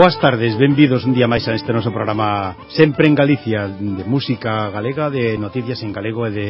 Boas tardes, benvidos un día máis a este noso programa Sempre en Galicia, de música galega, de noticias en galego e de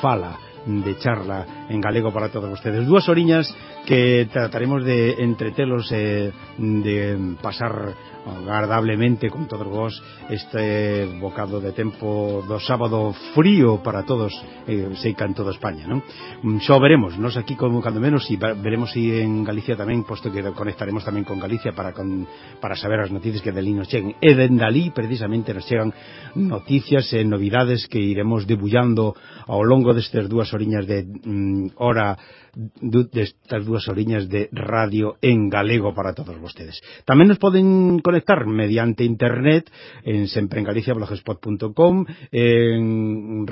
fala de charla en galego para todos vostedes. Dúas oriñas que trataremos de entretelos eh, de pasar agradablemente con todos vos este bocado de tempo do sábado frío para todos eh, seica en toda España non? Mm, xo veremos, nos aquí como cando menos e veremos si en Galicia tamén posto que conectaremos tamén con Galicia para, con, para saber as noticias que delí nos cheguen e dendalí precisamente nos chegan noticias e novidades que iremos debullando ao longo destas dúas oriñas de mm, hora destas dúas dúas horiñas de radio en galego para todos vostedes. Tamén nos poden conectar mediante internet en sempreengaliciablogspot.com, en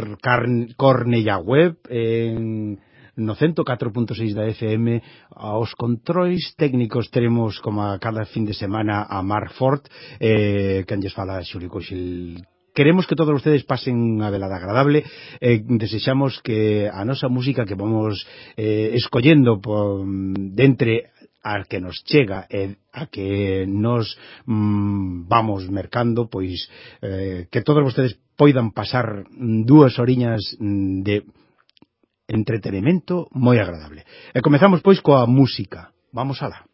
Cornella Web, en no 104.6 da FM aos controis técnicos teremos como a cada fin de semana a Mar Ford eh, que lles fala Xulio Coxil Queremos que todos ustedes pasen unha velada agradable e eh, desexamos que a nosa música que vamos eh, escollendo por, mm, dentre a que nos chega e a que nos mm, vamos mercando, pois eh, que todos vostedes poidan pasar dúas oriñas mm, de entretenimento moi agradable. E comezamos pois coa música. Vamos alá.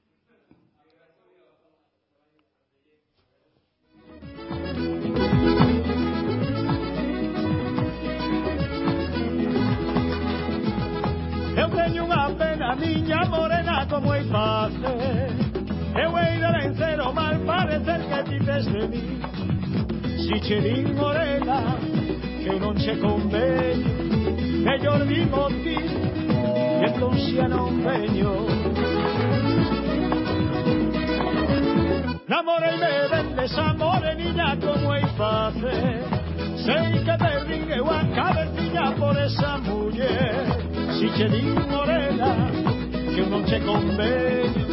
muy fácil. Eu hei de vencer o mal parecer que dices de mí. Si ci morena que non che convegno, mellor di ti, que non siano un veño. L'amore me vendes desamore niña como hai face, Sei que te ringue a vertiña por esa muller. Si che din morena che non c'è convegno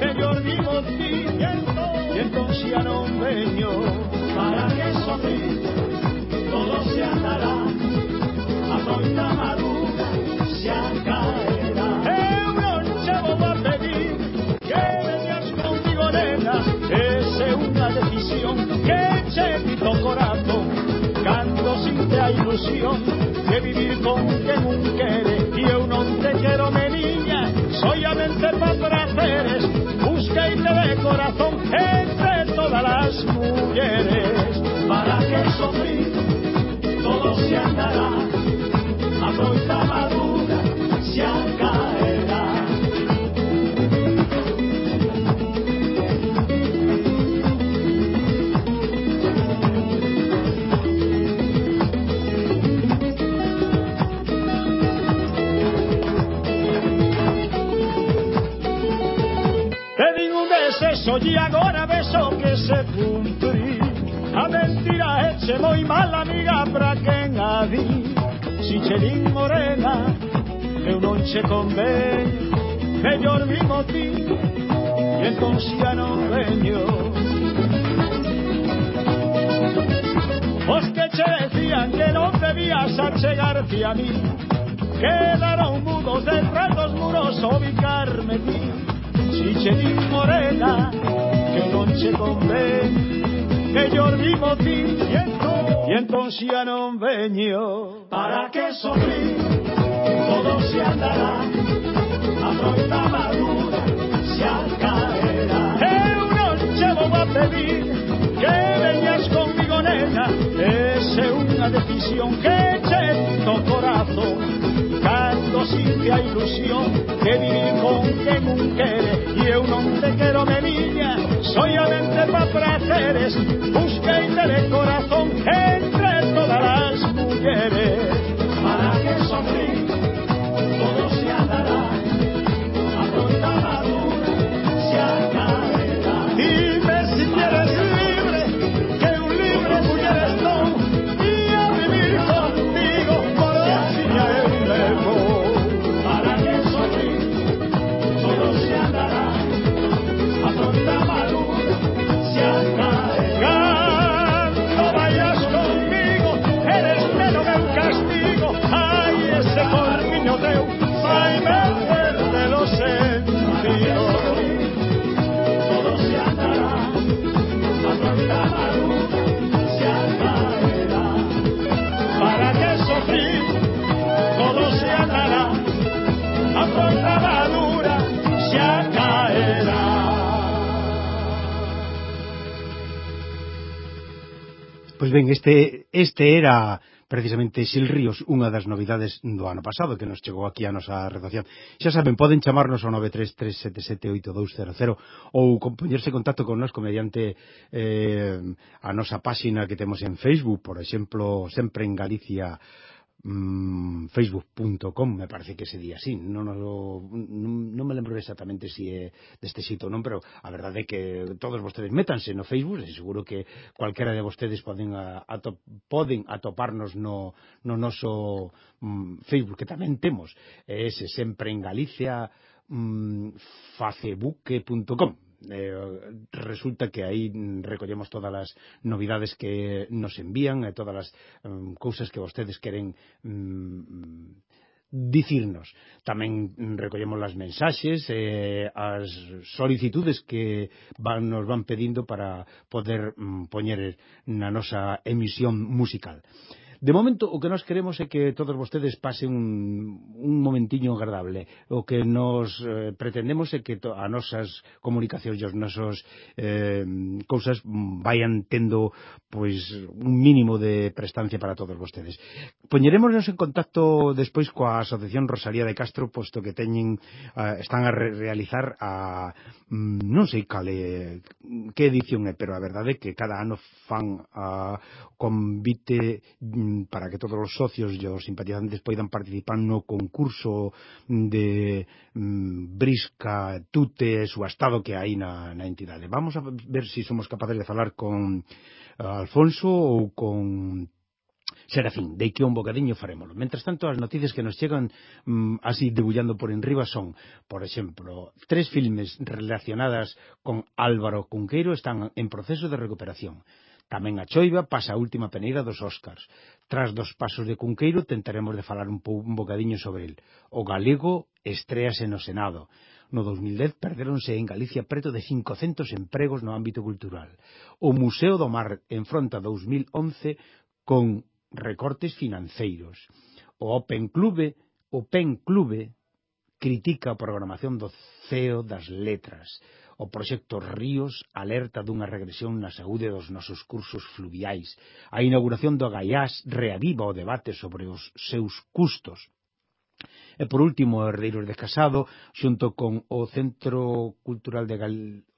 e gli orni mottighiano che non siano un legno para que eso ti todo se andará a pronta madura se acaerá. E un roncevo va a pedir que vengas contigo nena es una decisión que c'è di tuo corazón canto sin te hay ilusión que vivir con que nunca eres y yo no te quiero menos sollamente pa placeres busqueite de corazón entre todas las mujeres para que sufrir todo se andará a e agora beso que se cumpri A mentira eche moi mal amiga pra quen a di Si che din morena eu non che conven Mellor mimo ti e entón xa non veño Os que che decían que non debías achegarte a mí. Quedaron mudos detrás dos muros ubicarme ti Michelin Morena, que noche conven, que yo Jordi Motín y entonces ya no veño. ¿Para que sufrir? Todo se andará, a fruta madura se alcaerá. Que un noche va a pedir que veñas conmigo, nena, es una decisión que eche tu corazón. Canto sin la ilusión que vivir con que quiero, mi niña, soy amante para placeres, Pois ben, este, este era precisamente Xil Ríos, unha das novidades do ano pasado que nos chegou aquí a nosa redacción. Xa saben, poden chamarnos ao 933778200 ou poñerse contacto con nos mediante eh, a nosa páxina que temos en Facebook, por exemplo, sempre en Galicia Mm, facebook.com me parece que ese día sí. Non, non, non me lembro exactamente si eh, é deste sitio non pero a verdade é que todos vostedes métanse no facebook e seguro que cualquera de vostedes poden, a, atop, poden atoparnos no, no noso mm, facebook que tamén temos. Ese sempre en Galicia mm, facebook.com eh, resulta que aí recollemos todas as novidades que nos envían e todas as um, cousas que vostedes queren um, dicirnos. Tamén recollemos as mensaxes, eh, as solicitudes que van, nos van pedindo para poder mm, poñer na nosa emisión musical. De momento, o que nós queremos é que todos vostedes pasen un, un momentiño agradable. O que nos eh, pretendemos é que to, a nosas comunicacións e os nosos eh, cousas vayan tendo pois un mínimo de prestancia para todos vostedes. Poñerémonos en contacto despois coa Asociación Rosalía de Castro, posto que teñen eh, están a re realizar a mm, non sei cale que edición é, pero a verdade é que cada ano fan a convite para que todos os socios e os simpatizantes poidan participar no concurso de mm, brisca, tute, subastado que hai na, na entidade. Vamos a ver se si somos capaces de falar con eh, Alfonso ou con Serafín, de que un bocadiño farémolo. Mentras tanto, as noticias que nos chegan mm, así debullando por enriba son, por exemplo, tres filmes relacionadas con Álvaro Cunqueiro están en proceso de recuperación. Tamén a choiva pasa a última peneira dos Óscars. Tras dos pasos de Cunqueiro tentaremos de falar un, un bocadiño sobre el. O galego estréase no Senado. No 2010 perderonse en Galicia preto de 500 empregos no ámbito cultural. O Museo do Mar enfronta 2011 con recortes financeiros. O Open Clube, o Pen Clube critica a programación do CEO das letras. O proxecto Ríos alerta dunha regresión na saúde dos nosos cursos fluviais. A inauguración do Gaiás reaviva o debate sobre os seus custos. E por último, Herdeiros de Casado, xunto con o Centro Cultural de Gal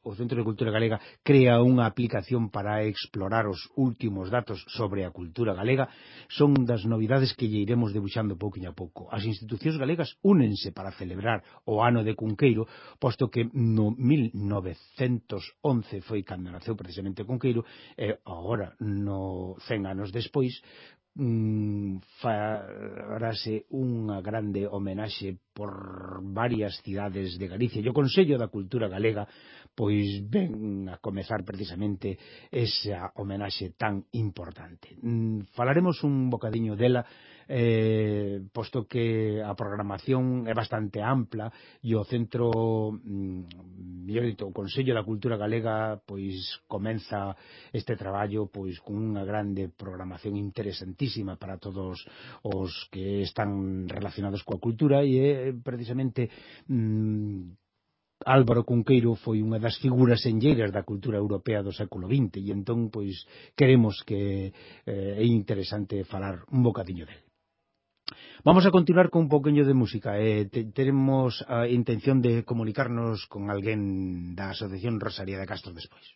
o Centro de Cultura Galega crea unha aplicación para explorar os últimos datos sobre a cultura galega, son das novidades que lle iremos debuxando pouquinho a pouco. As institucións galegas únense para celebrar o ano de Cunqueiro, posto que no 1911 foi cando naceu precisamente Cunqueiro, e agora, no 100 anos despois, mm, farase unha grande homenaxe por varias cidades de Galicia. O Consello da Cultura Galega pois ven a comezar precisamente esa homenaxe tan importante. Mm, falaremos un bocadiño dela eh, posto que a programación é bastante ampla e o centro mm, o Consello da Cultura Galega pois comeza este traballo pois con unha grande programación interesantísima para todos os que están relacionados coa cultura e é precisamente mm, Álvaro Cunqueiro foi unha das figuras enlleiras da cultura europea do século XX e entón pois queremos que eh, é interesante falar un bocadiño dele. Vamos a continuar con un poquinho de música. Eh, te, tenemos a intención de comunicarnos con alguén da Asociación Rosaría de Castro despois.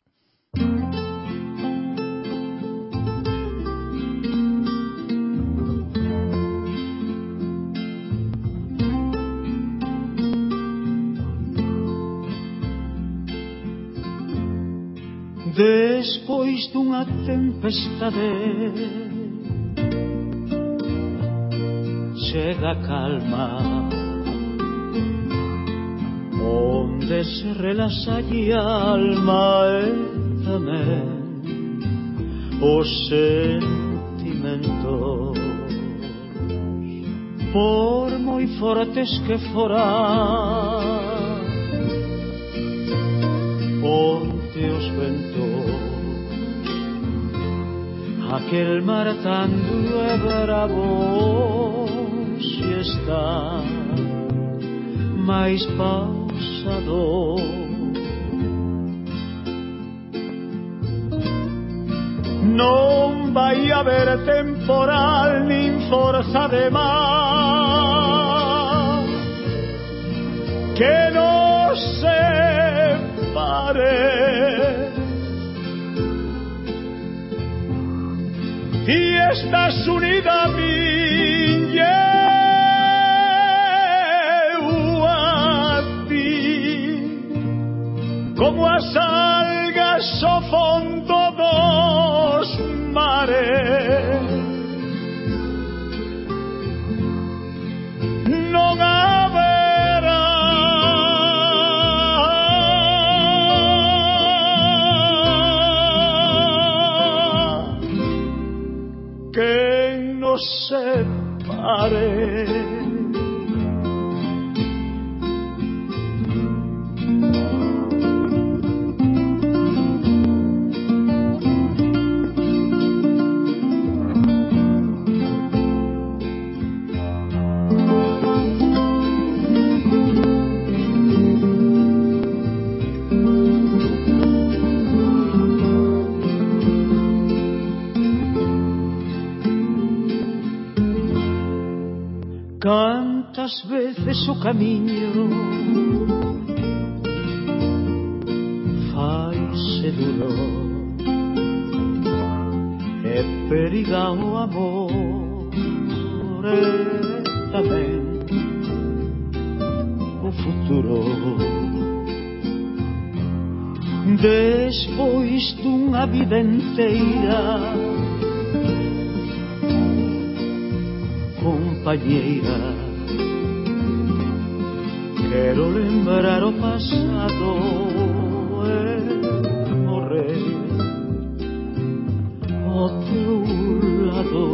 Despois dunha tempestade llega calma, donde se relasa y alma etame, o oh sentimiento. Por muy fortes que foran, onde os ventos, aquel mar tan bravo máis pausado Non vai haber temporal nin forza de mar. Nos separe noso camiño faise duro e periga o amor e tamén o futuro despois dunha vida inteira compañeira Quero lembrar o pasado e morrer ao teu lado.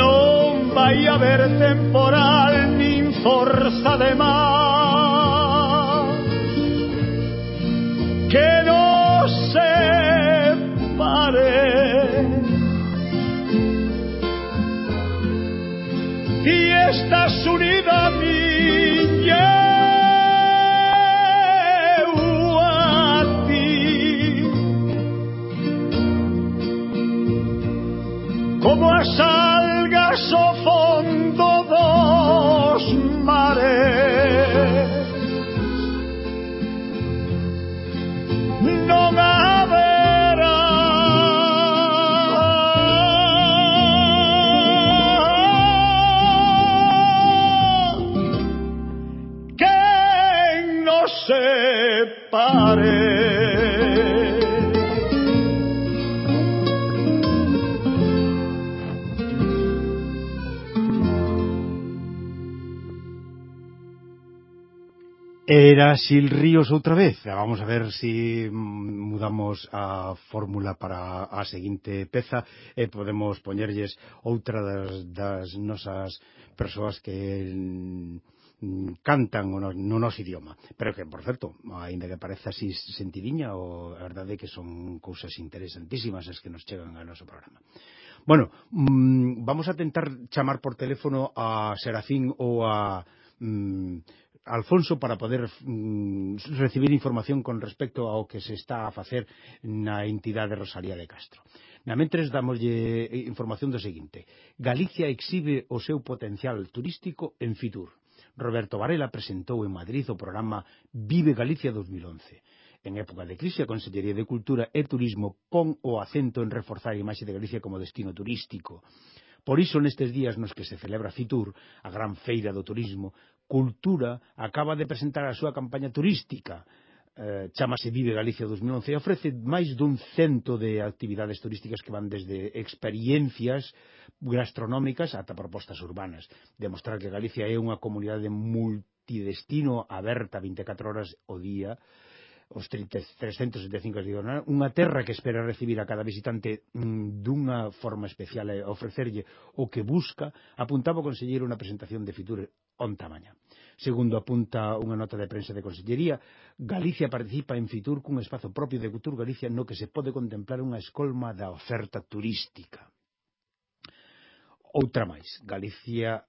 Non vai haber temporal nin forza de mar a Xil Ríos outra vez. Ah, vamos a ver se si mm, mudamos a fórmula para a seguinte peza e podemos poñerlles outra das, das nosas persoas que mm, mm, cantan no, no nos idioma. Pero que, por certo, aínda que parece así sentidiña, o, a verdade é que son cousas interesantísimas as que nos chegan ao noso programa. Bueno, mmm, vamos a tentar chamar por teléfono a Serafín ou a mm, Alfonso para poder mm, recibir información con respecto ao que se está a facer na entidade Rosalía de Castro. Na mentres damoslle eh, información do seguinte. Galicia exhibe o seu potencial turístico en Fitur. Roberto Varela presentou en Madrid o programa Vive Galicia 2011. En época de crise, a Consellería de Cultura e Turismo pon o acento en reforzar a imaxe de Galicia como destino turístico. Por iso, nestes días nos que se celebra Fitur, a gran feira do turismo, Cultura acaba de presentar a súa campaña turística eh, chamase Vive Galicia 2011 e ofrece máis dun cento de actividades turísticas que van desde experiencias gastronómicas ata propostas urbanas. Demostrar que Galicia é unha comunidade multidestino aberta 24 horas o día os 30, 375 digo, non? unha terra que espera recibir a cada visitante mm, dunha forma especial e ofrecerlle o que busca, apuntaba o conselleiro unha presentación de Fitur onta mañá. Segundo apunta unha nota de prensa de Consellería, Galicia participa en Fitur cun espazo propio de Cultur Galicia no que se pode contemplar unha escolma da oferta turística. Outra máis, Galicia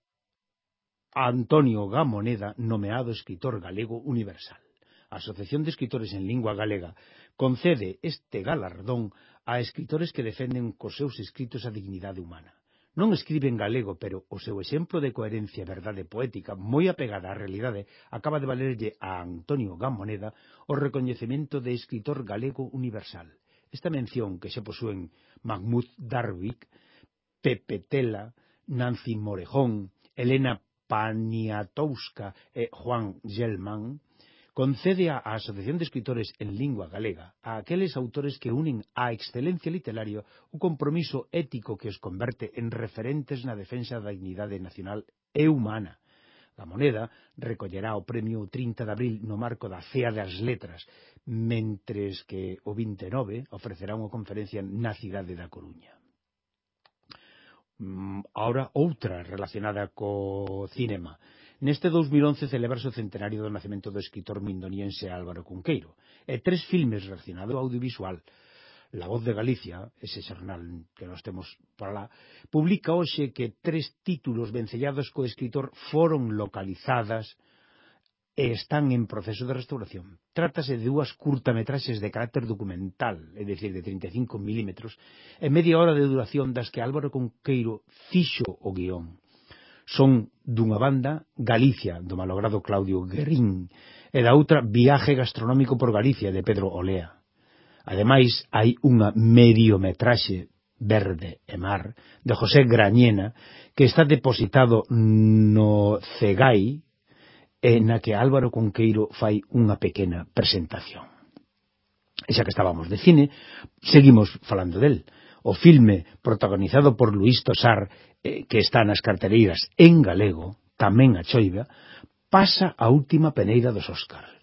Antonio Gamoneda, nomeado escritor galego universal a Asociación de Escritores en Lingua Galega concede este galardón a escritores que defenden cos seus escritos a dignidade humana. Non escribe en galego, pero o seu exemplo de coherencia e verdade poética moi apegada á realidade acaba de valerlle a Antonio Gamoneda o recoñecemento de escritor galego universal. Esta mención que se posúen Mahmoud Darwick, Pepe Tela, Nancy Morejón, Elena Paniatowska e Juan Gelman concede a Asociación de Escritores en Lingua Galega a aqueles autores que unen á excelencia literaria o compromiso ético que os converte en referentes na defensa da dignidade nacional e humana. A moneda recollerá o premio 30 de abril no marco da Cea das Letras, mentres que o 29 ofrecerá unha conferencia na cidade da Coruña. Mm, ahora outra relacionada co cinema. Neste 2011 celebrase o centenario do nacemento do escritor mindoniense Álvaro Cunqueiro e tres filmes relacionados ao audiovisual La Voz de Galicia, ese xornal que nós temos para lá, publica hoxe que tres títulos vencellados co escritor foron localizadas e están en proceso de restauración. Trátase de dúas curtametraxes de carácter documental, é dicir, de 35 milímetros, e media hora de duración das que Álvaro Conqueiro fixo o guión. Son dunha banda Galicia, do malogrado Claudio Guerrín, e da outra Viaje gastronómico por Galicia, de Pedro Olea. Ademais, hai unha mediometraxe verde e mar de José Grañena que está depositado no Cegai e na que Álvaro Conqueiro fai unha pequena presentación. E xa que estábamos de cine, seguimos falando del o filme protagonizado por Luís Tosar eh, que está nas carteleiras en galego, tamén a choiva, pasa a última peneira dos Óscar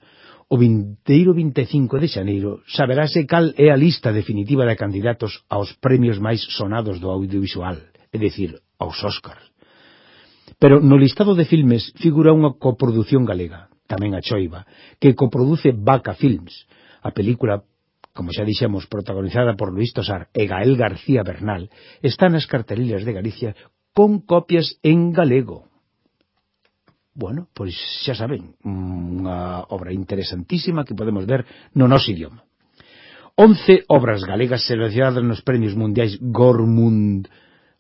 o 20 25 de xaneiro saberase cal é a lista definitiva de candidatos aos premios máis sonados do audiovisual, é dicir, aos Óscar. Pero no listado de filmes figura unha coprodución galega, tamén a Choiva, que coproduce Vaca Films, a película como xa dixemos, protagonizada por Luis Tosar e Gael García Bernal, está nas cartelinas de Galicia con copias en galego. Bueno, pois xa saben, unha obra interesantísima que podemos ver no noso idioma. Once obras galegas seleccionadas nos premios mundiais Gormund,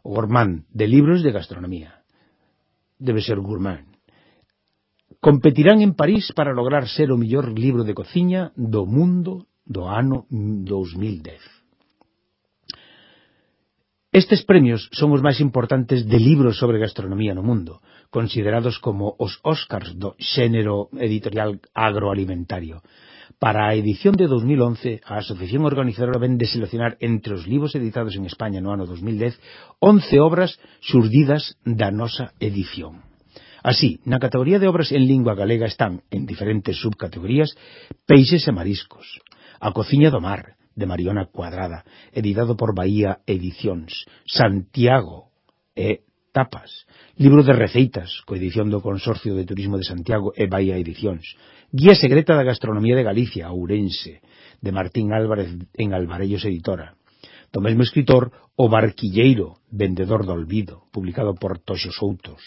Gormand de libros de gastronomía. Debe ser Gourmand. Competirán en París para lograr ser o mellor libro de cociña do mundo do ano 2010. Estes premios son os máis importantes de libros sobre gastronomía no mundo, considerados como os Óscars do xénero editorial agroalimentario. Para a edición de 2011, a asociación organizadora ven de seleccionar entre os libros editados en España no ano 2010 11 obras surdidas da nosa edición. Así, na categoría de obras en lingua galega están, en diferentes subcategorías, peixes e mariscos, A cociña do mar, de Mariona Cuadrada, editado por Bahía Edicións, Santiago e Tapas, libro de receitas, coedición do Consorcio de Turismo de Santiago e Bahía Edicións, Guía Secreta da Gastronomía de Galicia, Ourense, de Martín Álvarez en Alvarellos Editora, do mesmo escritor O Barquilleiro, Vendedor do Olvido, publicado por Toxo Soutos,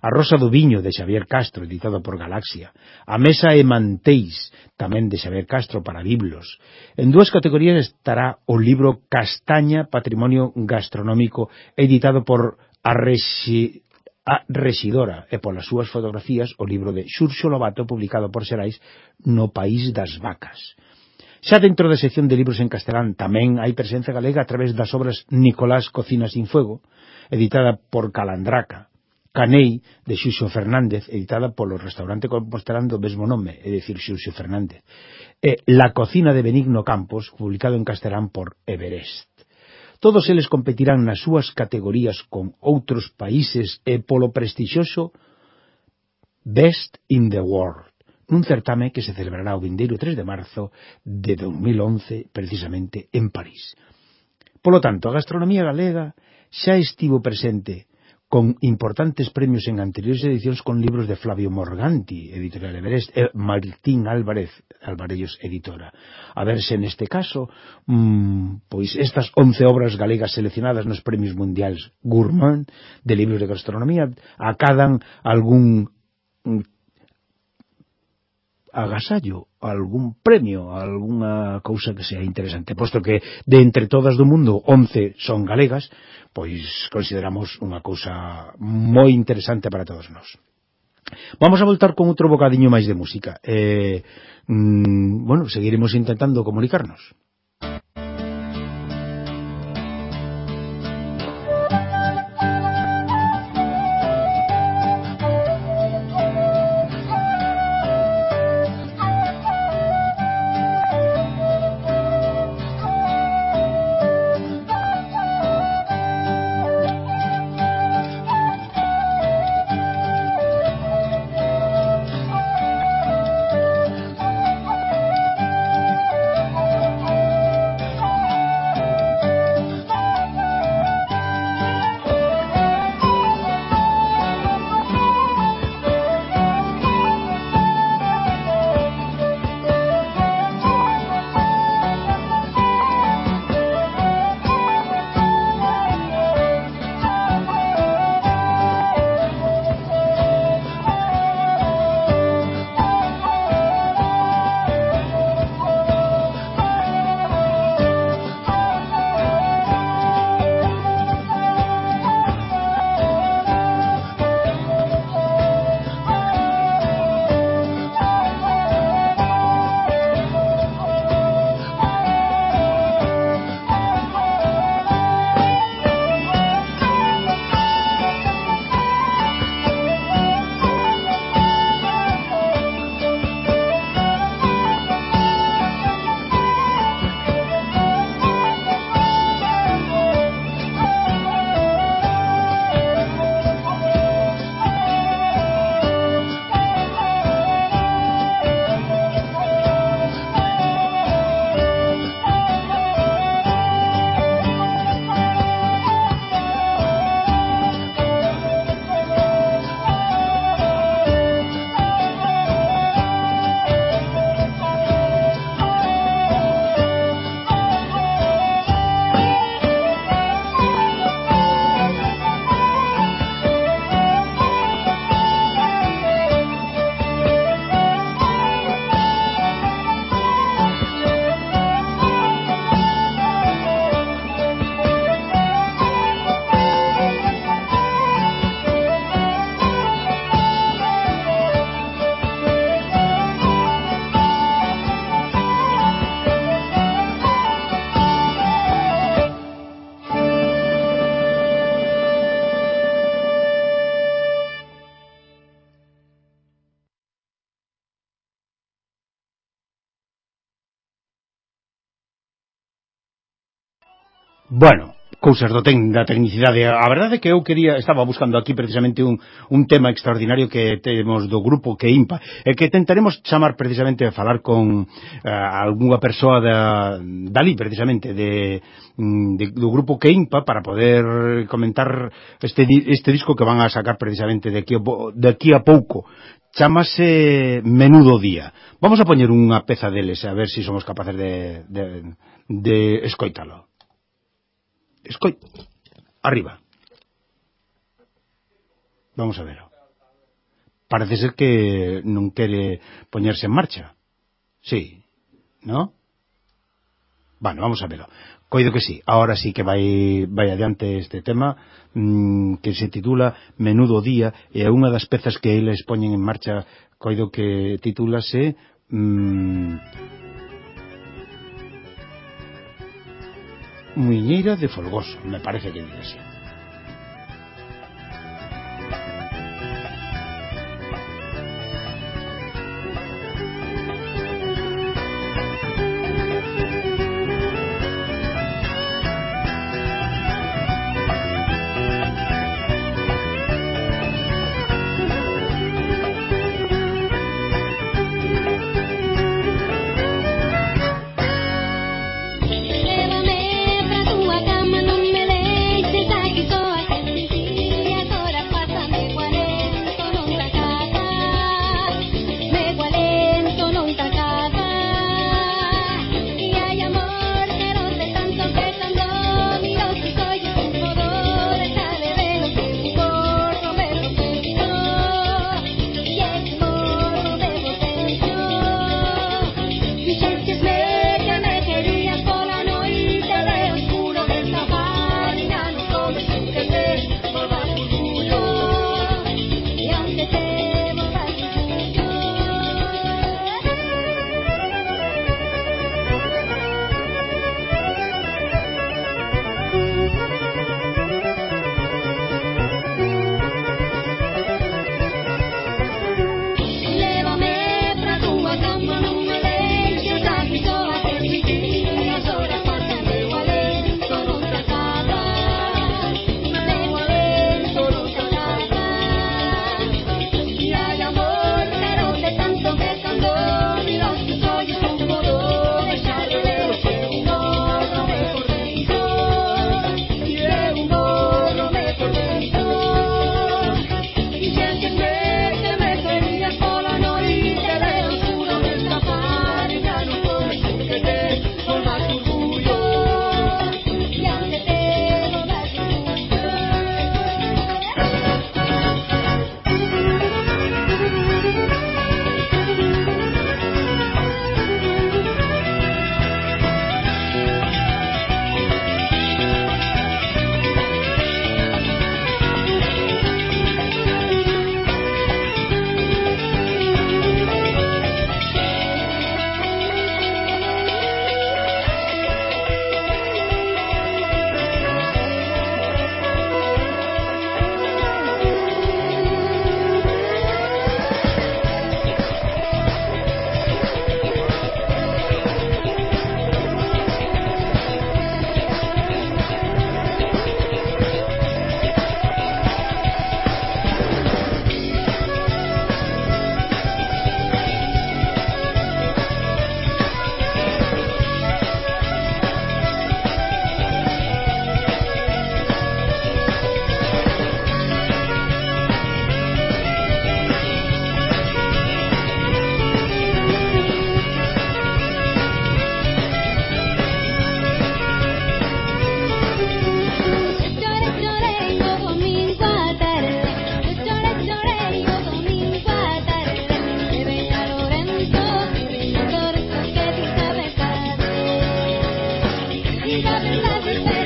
A Rosa do Viño, de Xavier Castro, editado por Galaxia. A Mesa e Manteis, tamén de Xavier Castro para Biblos. En dúas categorías estará o libro Castaña, Patrimonio Gastronómico, editado por a, Rexi, a Rexidora e polas súas fotografías o libro de Xurxo Lobato publicado por Xerais no País das Vacas. Xa dentro da sección de libros en castelán tamén hai presencia galega a través das obras Nicolás Cocina sin Fuego, editada por Calandraca, Canei de Xuxo Fernández editada polo restaurante compostelán do mesmo nome é dicir Xuxo Fernández. E La cocina de Benigno Campos publicado en castelán por Everest. Todos eles competirán nas súas categorías con outros países e polo prestixioso Best in the World nun certame que se celebrará o vindeiro 3 de marzo de 2011 precisamente en París. Polo tanto, a gastronomía galega xa estivo presente con importantes premios en anteriores edicións con libros de Flavio Morganti, editorial Everest, e Martín Álvarez, Alvarellos editora. A verse neste caso, mmm, pois estas 11 obras galegas seleccionadas nos premios mundiais Gourmand de libros de gastronomía acadan algún mm, agasallo, algún premio, algunha cousa que sea interesante, posto que de entre todas do mundo 11 son galegas, pois consideramos unha cousa moi interesante para todos nós. Vamos a voltar con outro bocadiño máis de música. Eh, mm, bueno, seguiremos intentando comunicarnos. Bueno, cousas do ten da tecnicidade. A verdade é que eu quería, estaba buscando aquí precisamente un, un tema extraordinario que temos do grupo que impa, e que tentaremos chamar precisamente a falar con uh, algunha persoa da, dali precisamente de, mm, de, do grupo que impa para poder comentar este, este disco que van a sacar precisamente de aquí, de aquí a pouco chamase Menudo Día. Vamos a poñer unha peza deles a ver se si somos capaces de, de, de escoitalo. Escoi... Arriba. Vamos a ver. Parece ser que non quere poñerse en marcha. Sí. ¿No? Bueno, vamos a verlo. Coido que sí, ahora sí que vai, vai adiante este tema mmm, que se titula Menudo Día e é unha das pezas que eles poñen en marcha coido que titúlase mmm, Muiñeira de Folgoso, me parece que dice así. You got lovey, lovey.